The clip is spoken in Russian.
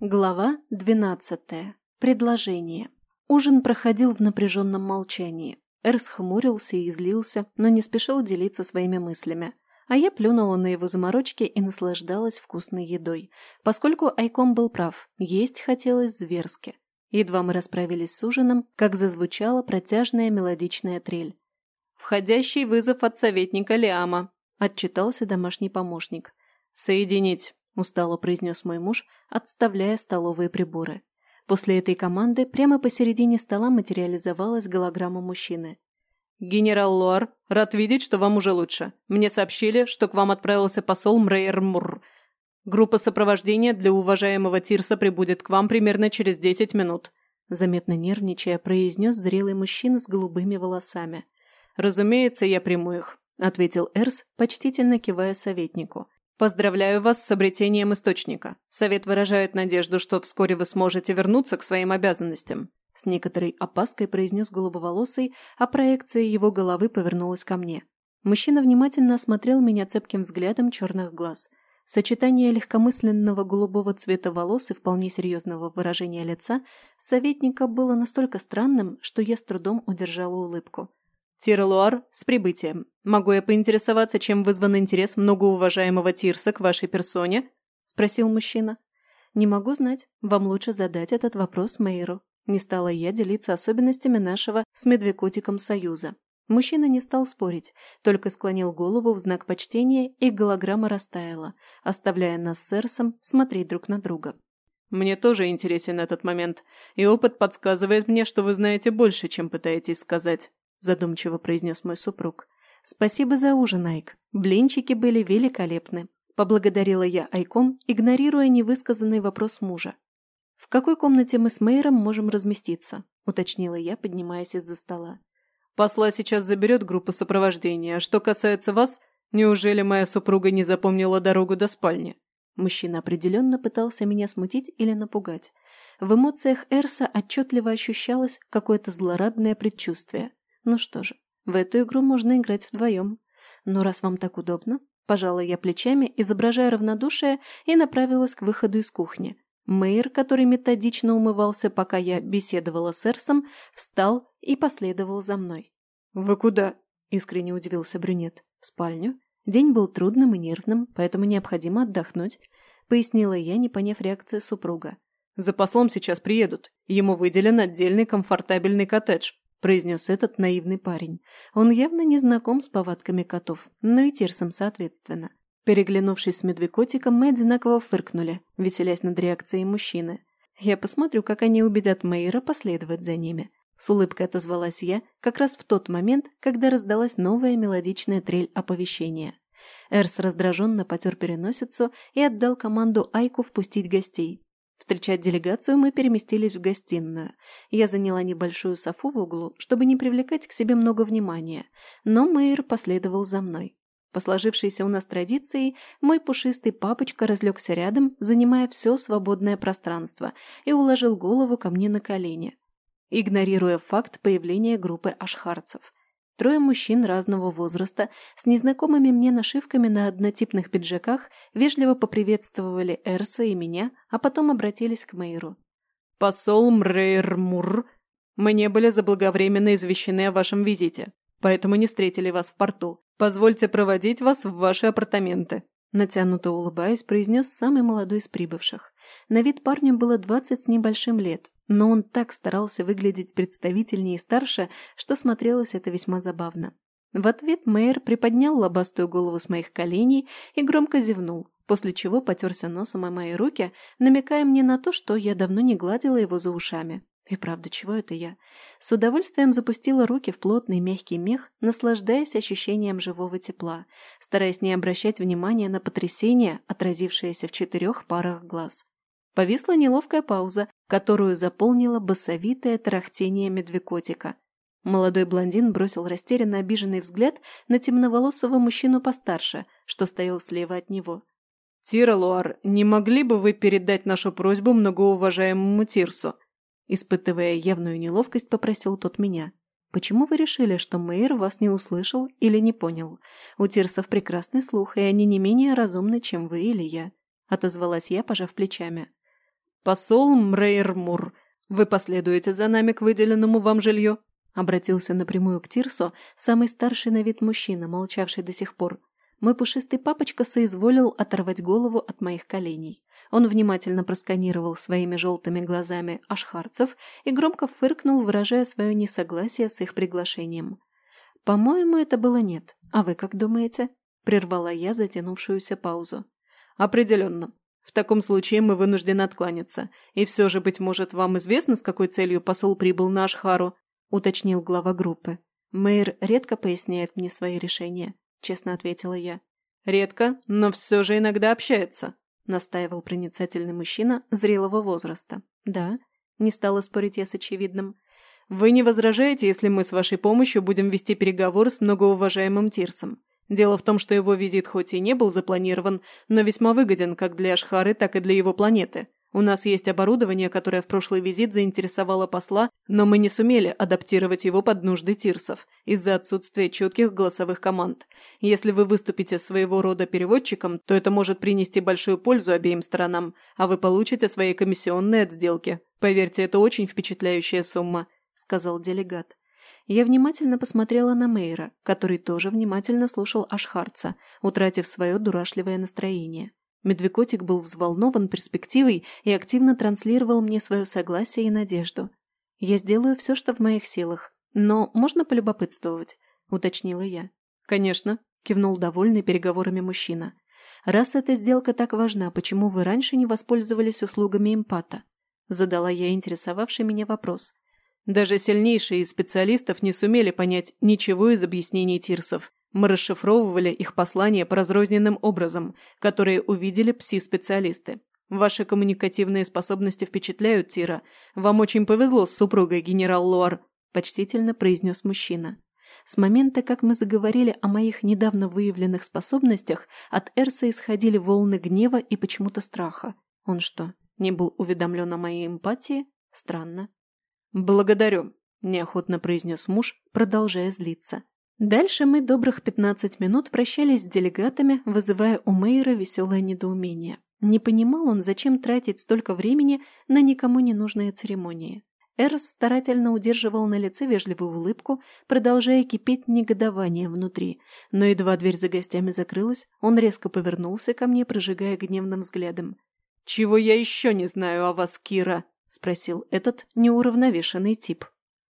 Глава двенадцатая. Предложение. Ужин проходил в напряженном молчании. Эрс хмурился и злился, но не спешил делиться своими мыслями. А я плюнула на его заморочки и наслаждалась вкусной едой, поскольку Айком был прав, есть хотелось зверски. Едва мы расправились с ужином, как зазвучала протяжная мелодичная трель. «Входящий вызов от советника Лиама», – отчитался домашний помощник. «Соединить», – устало произнес мой муж, отставляя столовые приборы. После этой команды прямо посередине стола материализовалась голограмма мужчины. «Генерал Луар, рад видеть, что вам уже лучше. Мне сообщили, что к вам отправился посол Мрейер Мурр. Группа сопровождения для уважаемого Тирса прибудет к вам примерно через десять минут», заметно нервничая, произнес зрелый мужчина с голубыми волосами. «Разумеется, я приму их», – ответил Эрс, почтительно кивая советнику. «Поздравляю вас с обретением источника. Совет выражает надежду, что вскоре вы сможете вернуться к своим обязанностям. С некоторой опаской произнес голубоволосый, а проекция его головы повернулась ко мне. Мужчина внимательно осмотрел меня цепким взглядом черных глаз. Сочетание легкомысленного голубого цвета волос и вполне серьезного выражения лица советника было настолько странным, что я с трудом удержала улыбку. «Тирлуар, с прибытием. Могу я поинтересоваться, чем вызван интерес многоуважаемого Тирса к вашей персоне?» – спросил мужчина. «Не могу знать. Вам лучше задать этот вопрос Мейру», не стала я делиться особенностями нашего с медвекотиком союза. Мужчина не стал спорить, только склонил голову в знак почтения, и голограмма растаяла, оставляя нас с Эрсом смотреть друг на друга. «Мне тоже интересен этот момент, и опыт подсказывает мне, что вы знаете больше, чем пытаетесь сказать», задумчиво произнес мой супруг. «Спасибо за ужин, Айк. Блинчики были великолепны», поблагодарила я Айком, игнорируя невысказанный вопрос мужа. «В какой комнате мы с Мейером можем разместиться?» – уточнила я, поднимаясь из-за стола. «Посла сейчас заберет группа сопровождения. А что касается вас, неужели моя супруга не запомнила дорогу до спальни?» Мужчина определенно пытался меня смутить или напугать. В эмоциях Эрса отчетливо ощущалось какое-то злорадное предчувствие. Ну что же, в эту игру можно играть вдвоем. Но раз вам так удобно, пожала я плечами, изображая равнодушие, и направилась к выходу из кухни, Мэйр, который методично умывался, пока я беседовала с Эрсом, встал и последовал за мной. «Вы куда?» – искренне удивился брюнет. «В спальню. День был трудным и нервным, поэтому необходимо отдохнуть», – пояснила я, не поняв реакции супруга. «За послом сейчас приедут. Ему выделен отдельный комфортабельный коттедж», – произнес этот наивный парень. Он явно не знаком с повадками котов, но и Тирсом соответственно. Переглянувшись с медвекотиком, мы одинаково фыркнули, веселясь над реакцией мужчины. Я посмотрю, как они убедят Мейра последовать за ними. С улыбкой отозвалась я, как раз в тот момент, когда раздалась новая мелодичная трель оповещения. Эрс раздраженно потер переносицу и отдал команду Айку впустить гостей. Встречать делегацию мы переместились в гостиную. Я заняла небольшую софу в углу, чтобы не привлекать к себе много внимания, но Мэйр последовал за мной. По сложившейся у нас традиции, мой пушистый папочка разлегся рядом, занимая все свободное пространство, и уложил голову ко мне на колени, игнорируя факт появления группы ашхарцев. Трое мужчин разного возраста с незнакомыми мне нашивками на однотипных пиджаках вежливо поприветствовали Эрса и меня, а потом обратились к Мейру. «Посол Мрейрмур, мы не были заблаговременно извещены о вашем визите, поэтому не встретили вас в порту. Позвольте проводить вас в ваши апартаменты», натянуто улыбаясь, произнес самый молодой из прибывших. На вид парню было двадцать с небольшим лет, но он так старался выглядеть представительнее и старше, что смотрелось это весьма забавно. В ответ мэр приподнял лобастую голову с моих коленей и громко зевнул, после чего потерся носом о мои руки, намекая мне на то, что я давно не гладила его за ушами. И правда, чего это я? С удовольствием запустила руки в плотный мягкий мех, наслаждаясь ощущением живого тепла, стараясь не обращать внимания на потрясение, отразившееся в четырех парах глаз. Повисла неловкая пауза, которую заполнило басовитое тарахтение медвекотика. Молодой блондин бросил растерянно обиженный взгляд на темноволосого мужчину постарше, что стоял слева от него. «Тира не могли бы вы передать нашу просьбу многоуважаемому Тирсу?» Испытывая явную неловкость, попросил тот меня. Почему вы решили, что Мэйр вас не услышал или не понял? У тирсов прекрасный слух, и они не менее разумны, чем вы или я», – отозвалась я, пожав плечами. «Посол Мрейрмур, вы последуете за нами к выделенному вам жилью?» Обратился напрямую к Тирсу, самый старший на вид мужчина, молчавший до сих пор. Мой пушистый папочка соизволил оторвать голову от моих коленей. Он внимательно просканировал своими желтыми глазами ашхарцев и громко фыркнул, выражая свое несогласие с их приглашением. «По-моему, это было нет. А вы как думаете?» – прервала я затянувшуюся паузу. «Определенно. В таком случае мы вынуждены откланяться. И все же, быть может, вам известно, с какой целью посол прибыл на Ашхару?» – уточнил глава группы. «Мэйр редко поясняет мне свои решения», – честно ответила я. «Редко, но все же иногда общается», – настаивал проницательный мужчина зрелого возраста. «Да», – не стала спорить я с очевидным. «Вы не возражаете, если мы с вашей помощью будем вести переговоры с многоуважаемым Тирсом? Дело в том, что его визит хоть и не был запланирован, но весьма выгоден как для Ашхары, так и для его планеты. У нас есть оборудование, которое в прошлый визит заинтересовало посла, но мы не сумели адаптировать его под нужды тирсов из-за отсутствия четких голосовых команд. Если вы выступите своего рода переводчиком, то это может принести большую пользу обеим сторонам, а вы получите свои комиссионные от сделки. Поверьте, это очень впечатляющая сумма», – сказал делегат. Я внимательно посмотрела на Мейра, который тоже внимательно слушал Ашхарца, утратив свое дурашливое настроение. Медвекотик был взволнован перспективой и активно транслировал мне свое согласие и надежду. «Я сделаю все, что в моих силах, но можно полюбопытствовать?» – уточнила я. «Конечно», – кивнул довольный переговорами мужчина. «Раз эта сделка так важна, почему вы раньше не воспользовались услугами импата?» – задала я интересовавший меня вопрос. Даже сильнейшие из специалистов не сумели понять ничего из объяснений Тирсов, мы расшифровывали их послания по разрозненным образом, которые увидели пси-специалисты. Ваши коммуникативные способности впечатляют, Тира. Вам очень повезло с супругой, генерал Луар», – почтительно произнес мужчина. С момента, как мы заговорили о моих недавно выявленных способностях, от Эрса исходили волны гнева и почему-то страха. Он что, не был уведомлен о моей эмпатии? Странно. «Благодарю», – неохотно произнес муж, продолжая злиться. Дальше мы добрых 15 минут прощались с делегатами, вызывая у Мейера веселое недоумение. Не понимал он, зачем тратить столько времени на никому не нужные церемонии. Эрс старательно удерживал на лице вежливую улыбку, продолжая кипеть негодование внутри. Но едва дверь за гостями закрылась, он резко повернулся ко мне, прожигая гневным взглядом. «Чего я еще не знаю о вас, Кира?» – спросил этот неуравновешенный тип.